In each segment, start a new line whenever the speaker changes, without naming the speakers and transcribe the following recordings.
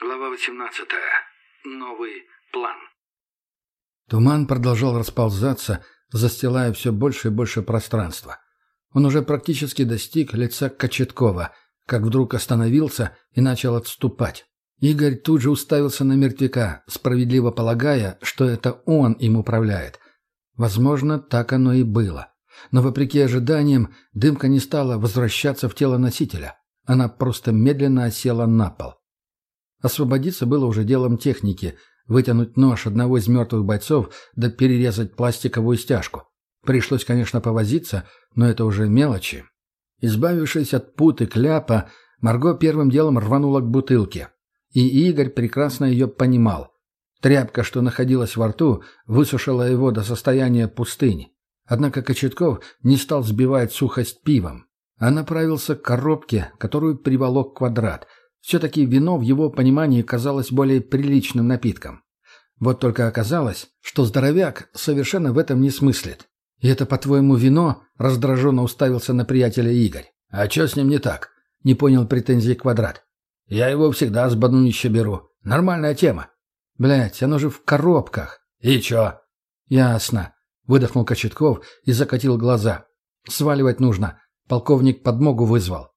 Глава 18. Новый план.
Туман продолжал расползаться, застилая все больше и больше пространства. Он уже практически достиг лица Кочеткова, как вдруг остановился и начал отступать. Игорь тут же уставился на мертвяка, справедливо полагая, что это он им управляет. Возможно, так оно и было. Но, вопреки ожиданиям, дымка не стала возвращаться в тело носителя. Она просто медленно осела на пол. Освободиться было уже делом техники, вытянуть нож одного из мертвых бойцов да перерезать пластиковую стяжку. Пришлось, конечно, повозиться, но это уже мелочи. Избавившись от пут и кляпа, Марго первым делом рванула к бутылке. И Игорь прекрасно ее понимал. Тряпка, что находилась во рту, высушила его до состояния пустыни. Однако Кочетков не стал сбивать сухость пивом, а направился к коробке, которую приволок квадрат – все-таки вино в его понимании казалось более приличным напитком. Вот только оказалось, что здоровяк совершенно в этом не смыслит. «И это, по-твоему, вино?» — раздраженно уставился на приятеля Игорь. «А что с ним не так?» — не понял претензий Квадрат. «Я его всегда с бадунища беру. Нормальная тема». «Блядь, оно же в коробках». «И чё?» «Ясно», — выдохнул Кочетков и закатил глаза. «Сваливать нужно. Полковник подмогу вызвал».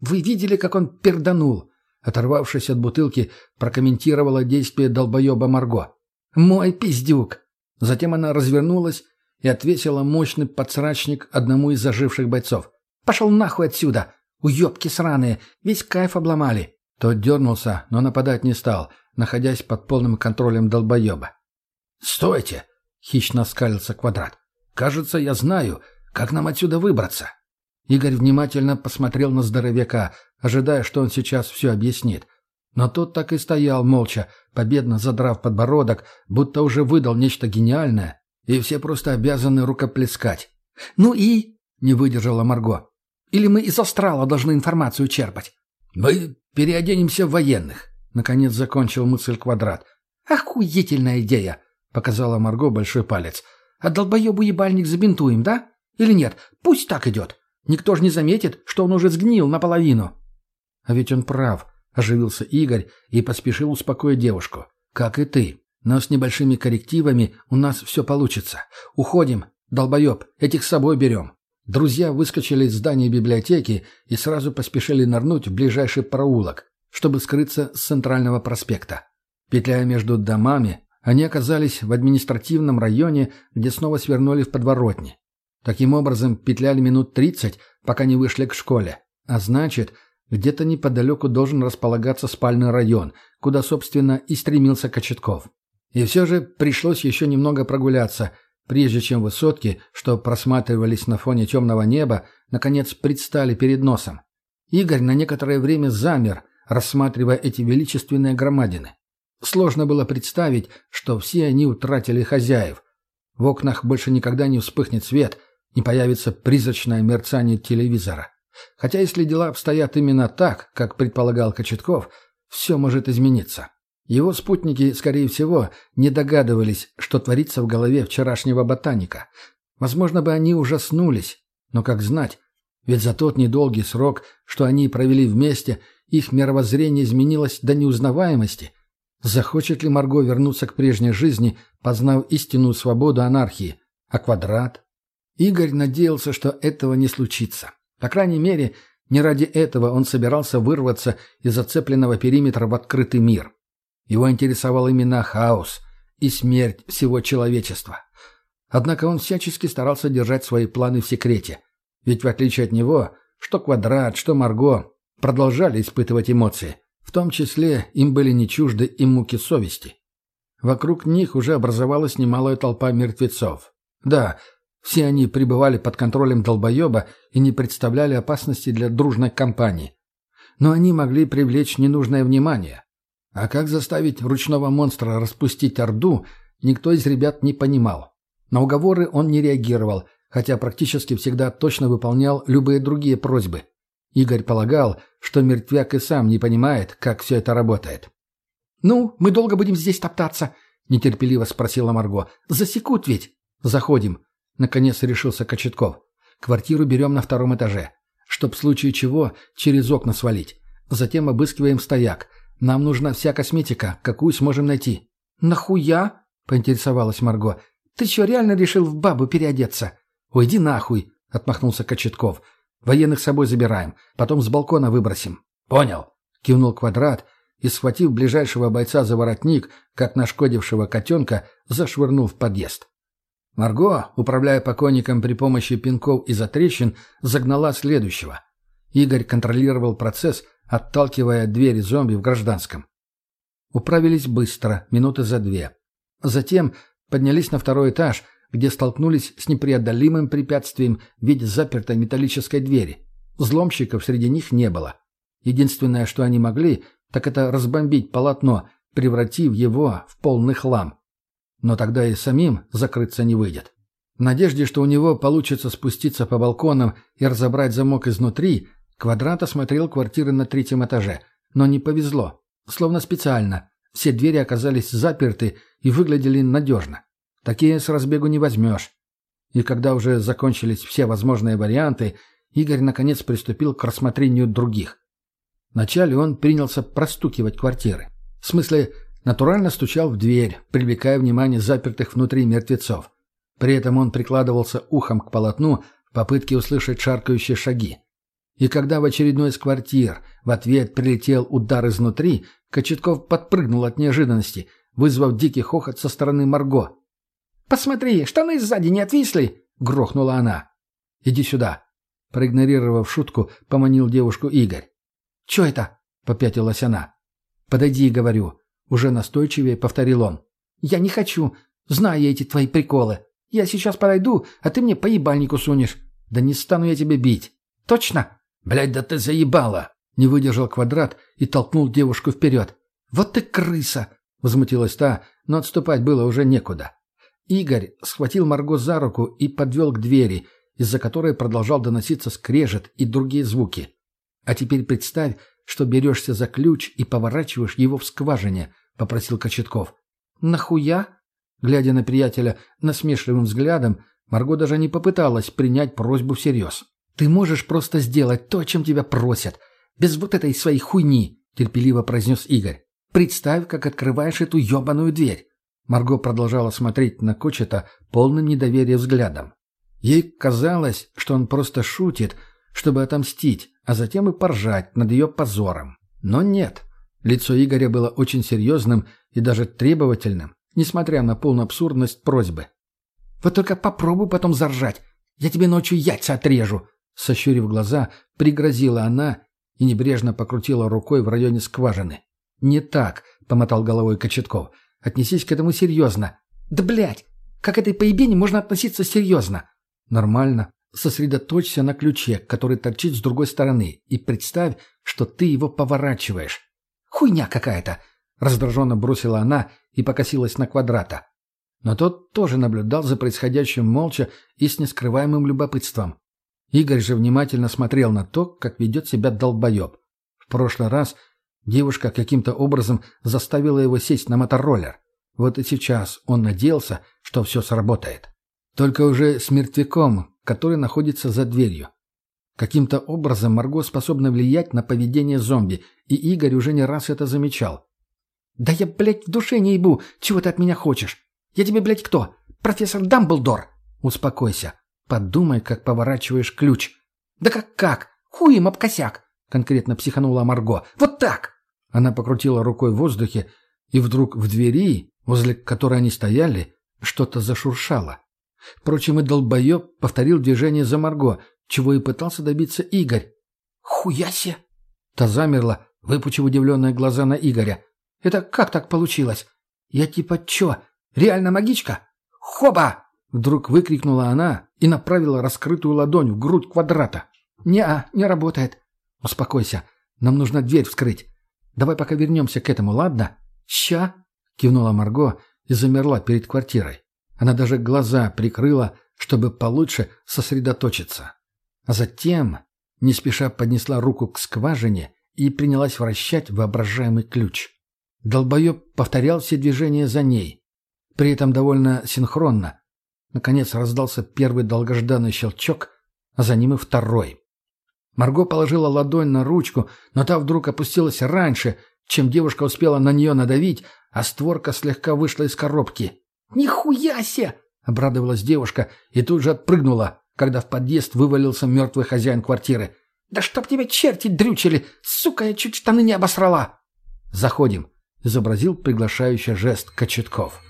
«Вы видели, как он перданул?» Оторвавшись от бутылки, прокомментировала действие долбоеба Марго. «Мой пиздюк!» Затем она развернулась и отвесила мощный подсрачник одному из заживших бойцов. «Пошел нахуй отсюда! Уебки сраные! Весь кайф обломали!» Тот дернулся, но нападать не стал, находясь под полным контролем долбоеба. «Стойте!» — хищно скалился Квадрат. «Кажется, я знаю, как нам отсюда выбраться!» Игорь внимательно посмотрел на здоровяка, ожидая, что он сейчас все объяснит. Но тот так и стоял молча, победно задрав подбородок, будто уже выдал нечто гениальное, и все просто обязаны рукоплескать. «Ну и?» — не выдержала Марго. «Или мы из Астрала должны информацию черпать?» «Мы переоденемся в военных», — наконец закончил мысль Квадрат. «Охуительная идея!» — показала Марго большой палец. «А долбоебу ебальник забинтуем, да? Или нет? Пусть так идет. Никто же не заметит, что он уже сгнил наполовину. А ведь он прав, оживился Игорь и поспешил успокоить девушку. Как и ты. Но с небольшими коррективами у нас все получится. Уходим, долбоеб, этих с собой берем. Друзья выскочили из здания библиотеки и сразу поспешили нырнуть в ближайший проулок, чтобы скрыться с центрального проспекта. Петляя между домами, они оказались в административном районе, где снова свернули в подворотни. Таким образом, петляли минут тридцать, пока не вышли к школе. А значит, где-то неподалеку должен располагаться спальный район, куда, собственно, и стремился Кочетков. И все же пришлось еще немного прогуляться, прежде чем высотки, что просматривались на фоне темного неба, наконец предстали перед носом. Игорь на некоторое время замер, рассматривая эти величественные громадины. Сложно было представить, что все они утратили хозяев. В окнах больше никогда не вспыхнет свет – не появится призрачное мерцание телевизора. Хотя если дела обстоят именно так, как предполагал Кочетков, все может измениться. Его спутники, скорее всего, не догадывались, что творится в голове вчерашнего ботаника. Возможно бы они ужаснулись, но как знать, ведь за тот недолгий срок, что они провели вместе, их мировоззрение изменилось до неузнаваемости. Захочет ли Марго вернуться к прежней жизни, познав истинную свободу анархии? А квадрат? Игорь надеялся, что этого не случится. По крайней мере, не ради этого он собирался вырваться из зацепленного периметра в открытый мир. Его интересовал именно хаос и смерть всего человечества. Однако он всячески старался держать свои планы в секрете. Ведь в отличие от него, что Квадрат, что Марго продолжали испытывать эмоции. В том числе им были не чужды и муки совести. Вокруг них уже образовалась немалая толпа мертвецов. Да, все они пребывали под контролем долбоеба и не представляли опасности для дружной компании. Но они могли привлечь ненужное внимание. А как заставить ручного монстра распустить Орду, никто из ребят не понимал. На уговоры он не реагировал, хотя практически всегда точно выполнял любые другие просьбы. Игорь полагал, что мертвяк и сам не понимает, как все это работает. «Ну, мы долго будем здесь топтаться?» — нетерпеливо спросила Марго. «Засекут ведь?» «Заходим», Наконец решился Кочетков. Квартиру берем на втором этаже. Чтоб в случае чего через окна свалить. Затем обыскиваем стояк. Нам нужна вся косметика, какую сможем найти».
«Нахуя?» — поинтересовалась Марго. «Ты что, реально решил в бабу переодеться?»
«Уйди нахуй!» — отмахнулся Кочетков. «Военных с собой забираем, потом с балкона выбросим».
«Понял!»
— кивнул Квадрат и, схватив ближайшего бойца за воротник, как нашкодившего котенка, зашвырнул в подъезд. Марго, управляя покойником при помощи пинков и затрещин, загнала следующего. Игорь контролировал процесс, отталкивая двери зомби в гражданском. Управились быстро, минуты за две. Затем поднялись на второй этаж, где столкнулись с непреодолимым препятствием в виде запертой металлической двери. Взломщиков среди них не было. Единственное, что они могли, так это разбомбить полотно, превратив его в полный хлам. Но тогда и самим закрыться не выйдет. В надежде, что у него получится спуститься по балконам и разобрать замок изнутри, Квадрат осмотрел квартиры на третьем этаже. Но не повезло. Словно специально. Все двери оказались заперты и выглядели надежно. Такие с разбегу не возьмешь. И когда уже закончились все возможные варианты, Игорь наконец приступил к рассмотрению других. Вначале он принялся простукивать квартиры. В смысле, натурально стучал в дверь, привлекая внимание запертых внутри мертвецов. При этом он прикладывался ухом к полотну в попытке услышать шаркающие шаги. И когда в очередной из квартир в ответ прилетел удар изнутри, Кочетков подпрыгнул от неожиданности, вызвав дикий хохот со стороны Марго.
«Посмотри, штаны сзади не отвисли!» — грохнула она.
«Иди сюда!» — проигнорировав шутку, поманил девушку Игорь.
«Чё это?» — попятилась она.
«Подойди, — говорю», — уже настойчивее повторил он.
«Я не хочу. Знаю я эти твои приколы. Я сейчас подойду, а ты мне по ебальнику сунешь.
Да не стану я тебя бить».
«Точно?»
«Блядь, да ты заебала!»
Не выдержал квадрат и толкнул девушку вперед.
«Вот ты крыса!»
— возмутилась та, но отступать было уже некуда. Игорь схватил Марго за руку и подвел к двери, из-за которой продолжал доноситься скрежет и другие звуки. «А теперь представь, что берешься за ключ и поворачиваешь его в скважине», — попросил Кочетков.
«Нахуя?»
Глядя на приятеля насмешливым взглядом, Марго даже не попыталась принять просьбу всерьез.
«Ты можешь просто сделать то, чем тебя просят, без вот этой своей хуйни», — терпеливо произнес Игорь. «Представь, как открываешь эту ебаную дверь».
Марго продолжала смотреть на Кочета полным недоверия взглядом. Ей казалось, что он просто шутит, чтобы отомстить, а затем и поржать над ее позором. Но нет. Лицо Игоря было очень серьезным и даже требовательным, несмотря на полную абсурдность просьбы.
«Вот только попробуй потом заржать. Я тебе ночью яйца отрежу»,
Сощурив глаза, пригрозила она и небрежно покрутила рукой в районе скважины. «Не так», — помотал головой Кочетков. «Отнесись к этому серьезно».
«Да, блядь! Как этой поебени можно относиться серьезно?»
«Нормально. Сосредоточься на ключе, который торчит с другой стороны, и представь, что ты его поворачиваешь».
«Хуйня какая-то!» — раздраженно бросила она и покосилась на квадрата.
Но тот тоже наблюдал за происходящим молча и с нескрываемым любопытством. Игорь же внимательно смотрел на то, как ведет себя долбоеб. В прошлый раз девушка каким-то образом заставила его сесть на мотороллер. Вот и сейчас он надеялся, что все сработает. Только уже с мертвяком, который находится за дверью. Каким-то образом Марго способна влиять на поведение зомби, и Игорь уже не раз это замечал.
«Да я, блядь, в душе не ебу! Чего ты от меня хочешь? Я тебе, блядь, кто? Профессор Дамблдор?»
«Успокойся. Подумай, как поворачиваешь ключ.
Да как как? Хуем об косяк, конкретно психанула Марго. Вот так.
Она покрутила рукой в воздухе, и вдруг в двери, возле которой они стояли, что-то зашуршало. Впрочем, и долбоеб повторил движение за Марго, чего и пытался добиться Игорь.
«Хуясе!»
Та замерла, выпучив удивленные глаза на Игоря.
«Это как так получилось? Я типа чё, реально магичка? Хоба!»
Вдруг выкрикнула она и направила раскрытую ладонь в грудь квадрата.
«Не-а, не работает».
«Успокойся. Нам нужно дверь вскрыть. Давай пока вернемся к этому, ладно?»
«Ща!»
— кивнула Марго и замерла перед квартирой. Она даже глаза прикрыла, чтобы получше сосредоточиться. А затем, не спеша поднесла руку к скважине и принялась вращать воображаемый ключ. Долбоеб повторял все движения за ней. При этом довольно синхронно, Наконец раздался первый долгожданный щелчок, а за ним и второй. Марго положила ладонь на ручку, но та вдруг опустилась раньше, чем девушка успела на нее надавить, а створка слегка вышла из коробки.
«Нихуя себе!»
— обрадовалась девушка и тут же отпрыгнула, когда в подъезд вывалился мертвый хозяин квартиры.
«Да чтоб тебя черти дрючили! Сука, я чуть штаны не обосрала!»
«Заходим», — изобразил приглашающий жест Кочетков.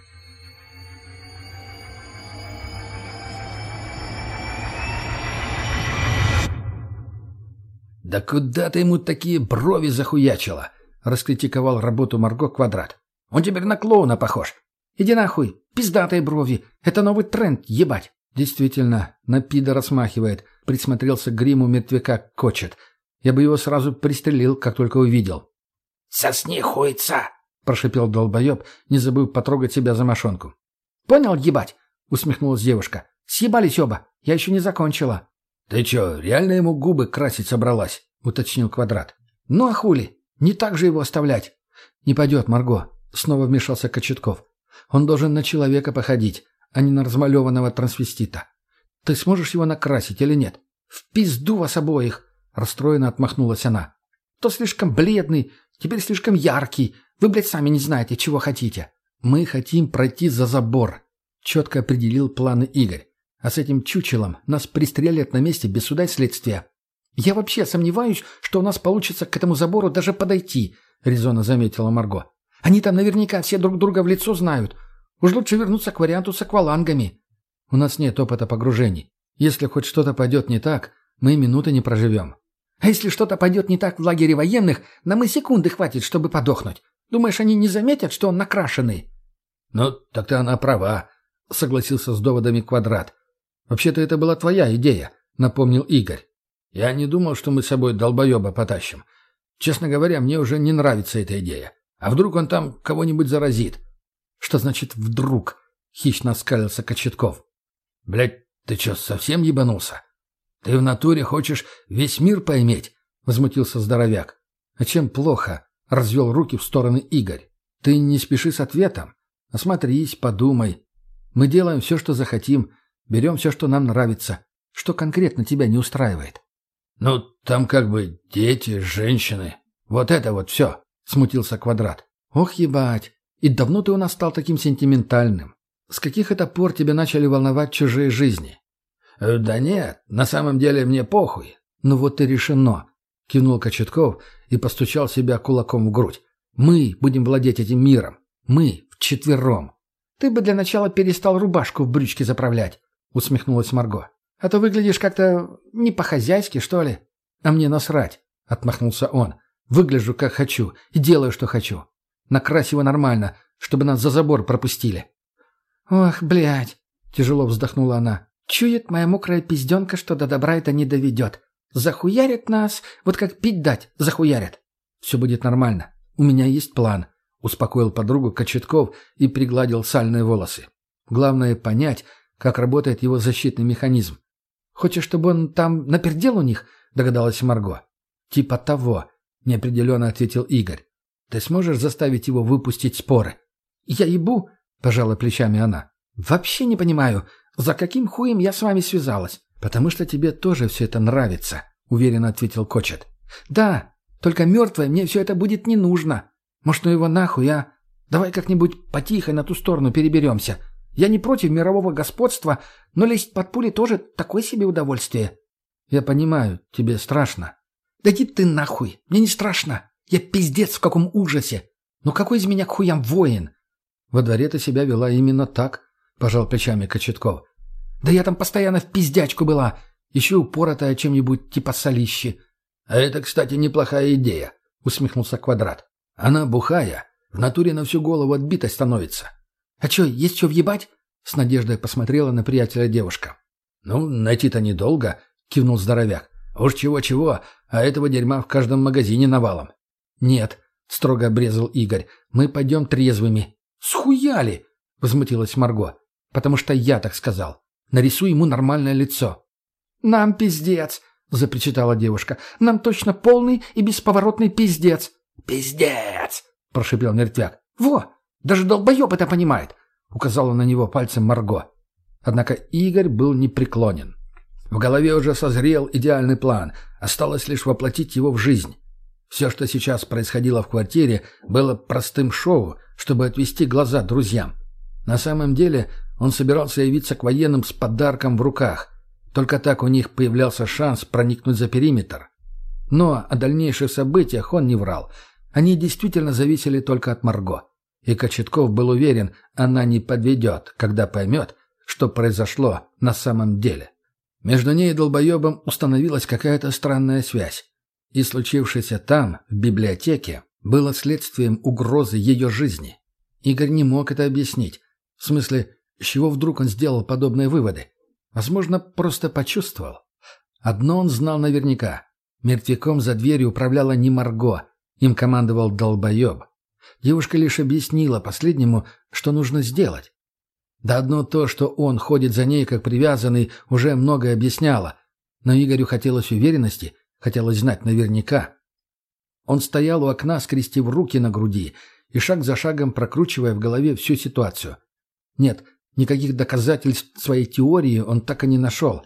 «Да куда ты ему такие брови захуячила?» — раскритиковал работу Марго Квадрат. «Он теперь на клоуна похож».
«Иди нахуй, пиздатые брови. Это новый тренд, ебать».
Действительно, на пидора смахивает. Присмотрелся к гриму мертвяка Кочет. Я бы его сразу пристрелил, как только увидел.
«Сосни хуйца!»
— прошипел долбоеб, не забыв потрогать себя за мошонку.
«Понял, ебать?» — усмехнулась девушка. «Съебались оба. Я еще не закончила».
«Ты че, реально ему губы красить собралась?» — уточнил Квадрат.
«Ну а хули? Не так же его оставлять».
«Не пойдет, Марго», — снова вмешался Кочетков. «Он должен на человека походить, а не на размалеванного трансвестита. Ты сможешь его накрасить или нет?»
«В пизду вас обоих!» — расстроенно отмахнулась она. «То слишком бледный, теперь слишком яркий. Вы, блядь, сами не знаете, чего хотите».
«Мы хотим пройти за забор», — четко определил планы Игорь. А с этим чучелом нас пристрелят на месте без суда и следствия.
«Я вообще сомневаюсь, что у нас получится к этому забору даже подойти», — резонно заметила Марго. «Они там наверняка все друг друга в лицо знают. Уж лучше вернуться к варианту с аквалангами».
«У нас нет опыта погружений. Если хоть что-то пойдет не так, мы минуты не проживем».
«А если что-то пойдет не так в лагере военных, нам и секунды хватит, чтобы подохнуть. Думаешь, они не заметят, что он накрашенный?»
«Ну, так-то она права», — согласился с доводами Квадрат.
«Вообще-то это была твоя идея», — напомнил Игорь.
«Я не думал, что мы с собой долбоеба потащим. Честно говоря, мне уже не нравится эта идея. А вдруг он там кого-нибудь заразит?»
«Что значит «вдруг»?» — хищно оскалился Кочетков.
«Блядь, ты что, совсем ебанулся? Ты в натуре хочешь весь мир поиметь?» — возмутился здоровяк.
«А чем плохо?» — развел руки в стороны Игорь. «Ты не спеши с ответом. Осмотрись, подумай. Мы делаем все, что захотим, Берем все, что нам нравится. Что конкретно тебя не устраивает?»
«Ну, там как бы дети, женщины. Вот это вот все», — смутился Квадрат.
«Ох, ебать! И давно ты у нас стал таким сентиментальным? С каких это пор тебя начали волновать чужие жизни?»
«Э, «Да нет, на самом деле мне похуй».
«Ну вот и решено», — кивнул Кочетков и постучал себя кулаком в грудь. «Мы будем владеть этим миром. Мы вчетвером».
«Ты бы для начала перестал рубашку в брючке заправлять», усмехнулась Марго. «А то выглядишь как-то не по-хозяйски, что ли?»
«А мне насрать», — отмахнулся он. «Выгляжу, как хочу, и делаю, что хочу. Накрась его нормально, чтобы нас за забор пропустили».
«Ох, блядь!» — тяжело вздохнула она. «Чует моя мокрая пизденка, что до добра это не доведет. Захуярят нас, вот как пить дать, захуярят».
«Все будет нормально. У меня есть план», — успокоил подругу Кочетков и пригладил сальные волосы. «Главное — понять, как работает его защитный механизм.
«Хочешь, чтобы он там напердел у них?» — догадалась Марго.
«Типа того», — неопределенно ответил Игорь. «Ты сможешь заставить его выпустить споры?»
«Я ебу», — пожала плечами она. «Вообще не понимаю, за каким хуем я с вами связалась?»
«Потому что тебе тоже все это нравится», — уверенно ответил Кочет.
«Да, только мертвое мне все это будет не нужно. Может, ну его нахуй, а? Давай как-нибудь потихо на ту сторону переберемся. Я не против мирового господства, но лезть под пули тоже такое себе удовольствие.
Я понимаю, тебе страшно.
Да иди ты нахуй, мне не страшно. Я пиздец в каком ужасе. Ну какой из меня к хуям воин?
Во дворе ты себя вела именно так, пожал плечами Кочетков.
Да я там постоянно в пиздячку была, еще упоротая чем-нибудь типа солищи.
А это, кстати, неплохая идея, усмехнулся Квадрат. Она бухая, в натуре на всю голову отбитой становится.
«А что, есть что въебать?» — с надеждой посмотрела на приятеля девушка.
«Ну, найти-то недолго», — кивнул здоровяк. «Уж чего-чего, а этого дерьма в каждом магазине навалом».
«Нет», — строго обрезал Игорь, — «мы пойдем трезвыми».
«Схуяли!» — возмутилась Марго. «Потому что я так сказал. Нарисуй ему нормальное лицо». «Нам пиздец!» — запричитала девушка. «Нам точно полный и бесповоротный пиздец».
«Пиздец!»
— прошипел мертвяк. «Во! Даже долбоеб это понимает!» — указала на него пальцем Марго.
Однако Игорь был непреклонен. В голове уже созрел идеальный план, осталось лишь воплотить его в жизнь.
Все, что сейчас происходило в квартире, было простым шоу, чтобы отвести глаза друзьям. На самом деле он собирался явиться к военным с подарком в руках. Только так у них появлялся шанс проникнуть за периметр. Но о дальнейших событиях он не врал. Они действительно зависели только от Марго. И Кочетков был уверен, она не подведет, когда поймет, что произошло на самом деле. Между ней и долбоебом установилась какая-то странная связь. И случившееся там, в библиотеке, было следствием угрозы ее жизни. Игорь не мог это объяснить. В смысле, с чего вдруг он сделал подобные выводы? Возможно, просто почувствовал. Одно он знал наверняка. Мертвяком за дверью управляла не Марго, им командовал долбоеб. Девушка лишь объяснила последнему, что нужно сделать. Да одно то, что он ходит за ней как привязанный, уже многое объясняло. Но Игорю хотелось уверенности, хотелось знать наверняка. Он стоял у окна, скрестив руки на груди, и шаг за шагом прокручивая в голове всю ситуацию. Нет, никаких доказательств своей теории он так и не нашел.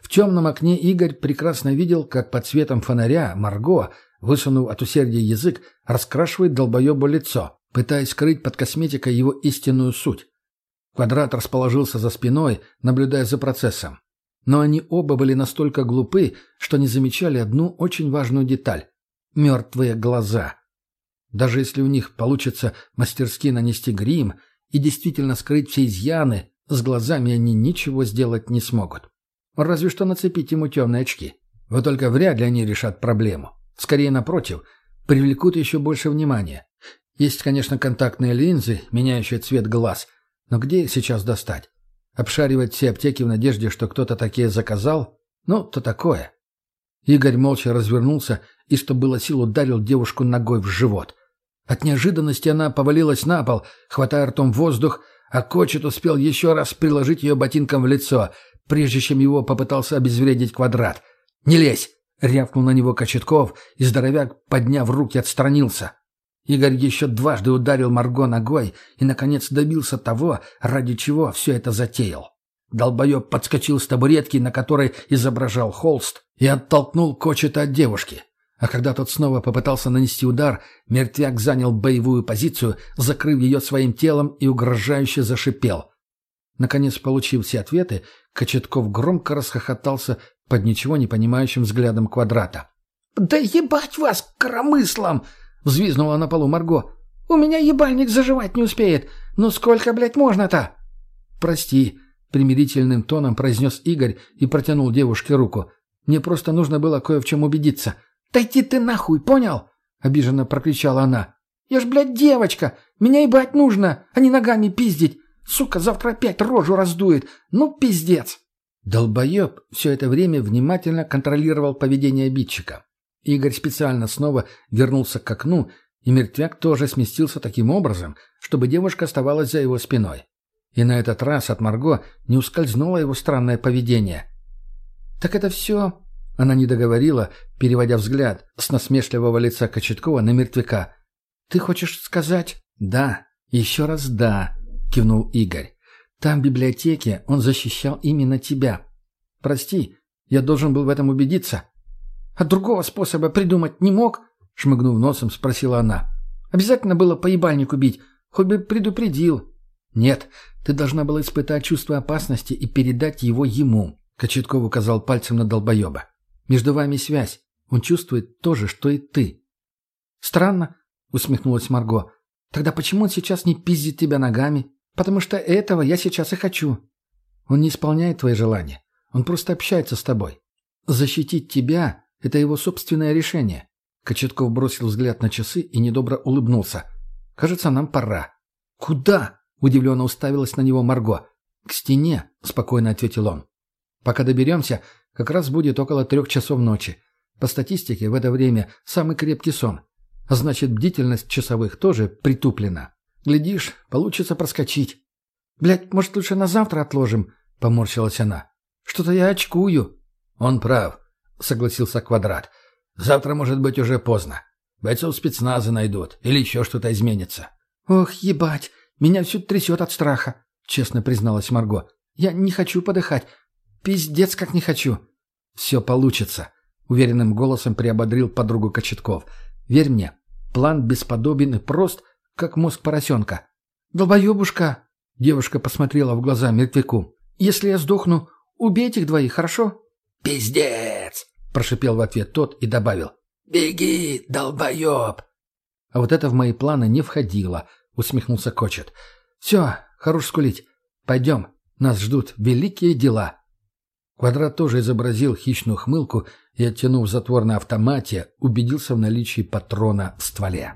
В темном окне Игорь прекрасно видел, как под светом фонаря Марго, высунув от усердия язык, раскрашивает долбоебу лицо, пытаясь скрыть под косметикой его истинную суть. Квадрат расположился за спиной, наблюдая за процессом. Но они оба были настолько глупы, что не замечали одну очень важную деталь — мертвые глаза. Даже если у них получится мастерски нанести грим и действительно скрыть все изъяны, с глазами они ничего сделать не смогут. Разве что нацепить ему темные очки. Вот только вряд ли они решат проблему. Скорее, напротив, привлекут еще больше внимания. Есть, конечно, контактные линзы, меняющие цвет глаз — но где сейчас достать? Обшаривать все аптеки в надежде, что кто-то такие заказал? Ну, то такое. Игорь молча развернулся и, что было сил, ударил девушку ногой в живот. От неожиданности она повалилась на пол, хватая ртом воздух, а Кочет успел еще раз приложить ее ботинком в лицо, прежде чем его попытался обезвредить квадрат. «Не лезь!» — рявкнул на него Кочетков, и здоровяк, подняв руки, отстранился. Игорь еще дважды ударил Марго ногой и, наконец, добился того, ради чего все это затеял. Долбоеб подскочил с табуретки, на которой изображал холст, и оттолкнул Кочета от девушки. А когда тот снова попытался нанести удар, мертвяк занял боевую позицию, закрыв ее своим телом и угрожающе зашипел. Наконец, получив все ответы, Кочетков громко расхохотался под ничего не понимающим взглядом квадрата. «Да ебать вас, коромыслом!» — взвизнула на полу Марго. «У меня ебальник заживать не успеет. Ну сколько, блядь, можно-то?» «Прости», — примирительным тоном произнес Игорь и протянул девушке руку. «Мне просто нужно было кое в чем убедиться». «Да ты нахуй, понял?» — обиженно прокричала она. «Я ж, блядь, девочка. Меня ебать нужно, а не ногами пиздить. Сука, завтра опять рожу раздует. Ну, пиздец!» Долбоеб все это время внимательно контролировал поведение обидчика. Игорь специально снова вернулся к окну, и мертвяк тоже сместился таким образом, чтобы девушка оставалась за его спиной. И на этот раз от Марго не ускользнуло его странное поведение. «Так это все?» Она не договорила, переводя взгляд с насмешливого лица Кочеткова на мертвяка. «Ты хочешь сказать?» «Да, еще раз да», — кивнул Игорь. «Там, в библиотеке, он защищал именно тебя. Прости, я должен был в этом убедиться. А другого способа придумать не мог?» — шмыгнув носом, спросила она. «Обязательно было поебальник убить, хоть бы предупредил». «Нет, ты должна была испытать чувство опасности и передать его ему», — Кочетков указал пальцем на долбоеба. «Между вами связь. Он чувствует то же, что и ты». «Странно», — усмехнулась Марго. «Тогда почему он сейчас не пиздит тебя ногами? Потому что этого я сейчас и хочу». «Он не исполняет твои желания. Он просто общается с тобой. Защитить тебя это его собственное решение. Кочетков бросил взгляд на часы и недобро улыбнулся. «Кажется, нам пора». «Куда?» — удивленно уставилась на него Марго. «К стене», — спокойно ответил он. «Пока доберемся, как раз будет около трех часов ночи. По статистике, в это время самый крепкий сон. А значит, бдительность часовых тоже притуплена. Глядишь, получится проскочить». «Блядь, может, лучше на завтра отложим?» — поморщилась она. «Что-то я очкую». «Он прав. — согласился Квадрат. «Завтра, может быть, уже поздно. Бойцов спецназа найдут. Или еще что-то изменится».
«Ох, ебать! Меня все трясет от страха», — честно призналась Марго. «Я не хочу подыхать. Пиздец, как не хочу».
«Все получится», — уверенным голосом приободрил подругу Кочетков.
Верь мне, план бесподобен и прост, как мозг поросенка. «Долбоебушка!» — девушка посмотрела в глаза мертвяку. «Если я сдохну, убей этих двоих, хорошо?»
«Пиздец!» — прошипел в ответ тот и добавил. «Беги, долбоеб!»
«А вот это в мои планы не входило», — усмехнулся Кочет. «Все, хорош скулить. Пойдем, нас ждут великие дела». Квадрат тоже изобразил хищную хмылку и, оттянув затвор на автомате, убедился в наличии патрона в стволе.